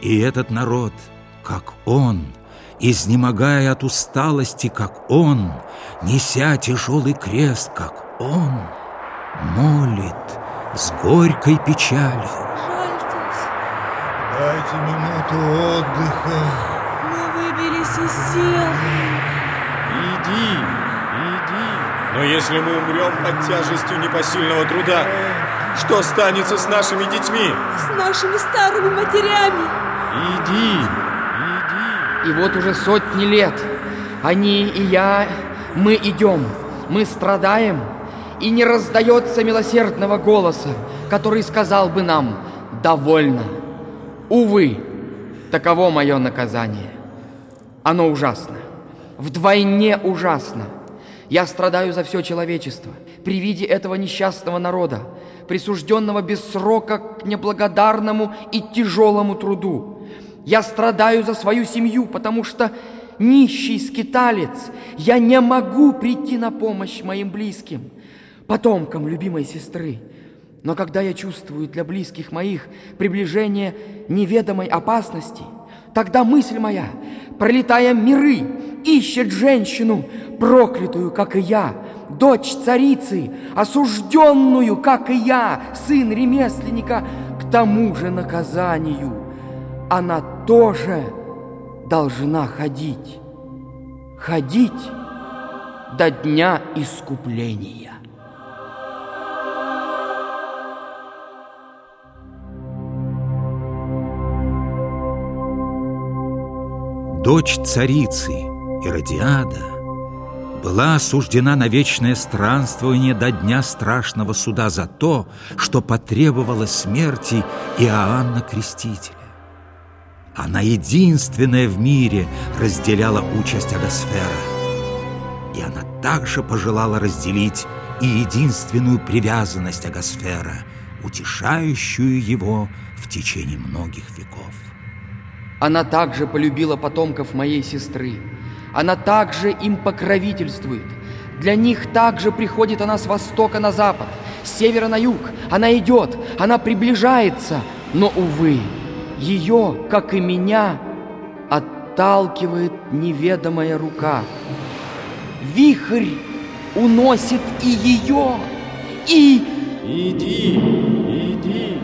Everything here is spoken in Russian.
И этот народ, как он, изнемогая от усталости, как он, неся тяжелый крест, как он, молит с горькой печалью. Жальтесь, Дайте минуту отдыха. мы выбились из сил. Иди, иди. Но если мы умрем под тяжестью непосильного труда, что станется с нашими детьми? С нашими старыми матерями. Иди, иди. И вот уже сотни лет они и я, мы идем, мы страдаем, и не раздается милосердного голоса, который сказал бы нам «довольно». Увы, таково мое наказание. Оно ужасно, вдвойне ужасно. Я страдаю за все человечество при виде этого несчастного народа, присужденного без срока к неблагодарному и тяжелому труду. Я страдаю за свою семью, потому что нищий скиталец, я не могу прийти на помощь моим близким, потомкам любимой сестры. Но когда я чувствую для близких моих приближение неведомой опасности, тогда мысль моя, пролетая миры, ищет женщину, проклятую, как и я, дочь царицы, осужденную, как и я, сын ремесленника, к тому же наказанию. Она тоже должна ходить, ходить до дня искупления. Дочь царицы Иродиада была осуждена на вечное странствование до дня страшного суда за то, что потребовала смерти Иоанна Крестителя. Она единственная в мире разделяла участь Агасфера. И она также пожелала разделить и единственную привязанность Агасфера, утешающую его в течение многих веков. Она также полюбила потомков моей сестры. Она также им покровительствует. Для них также приходит она с востока на запад, с севера на юг. Она идет, она приближается, но, увы, ее, как и меня, отталкивает неведомая рука. Вихрь уносит и ее, и... Иди, иди.